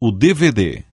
o DVD